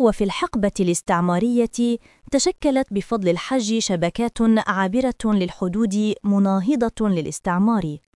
وفي الحقبة الاستعمارية تشكلت بفضل الحج شبكات عابرة للحدود مناهضة للاستعمار.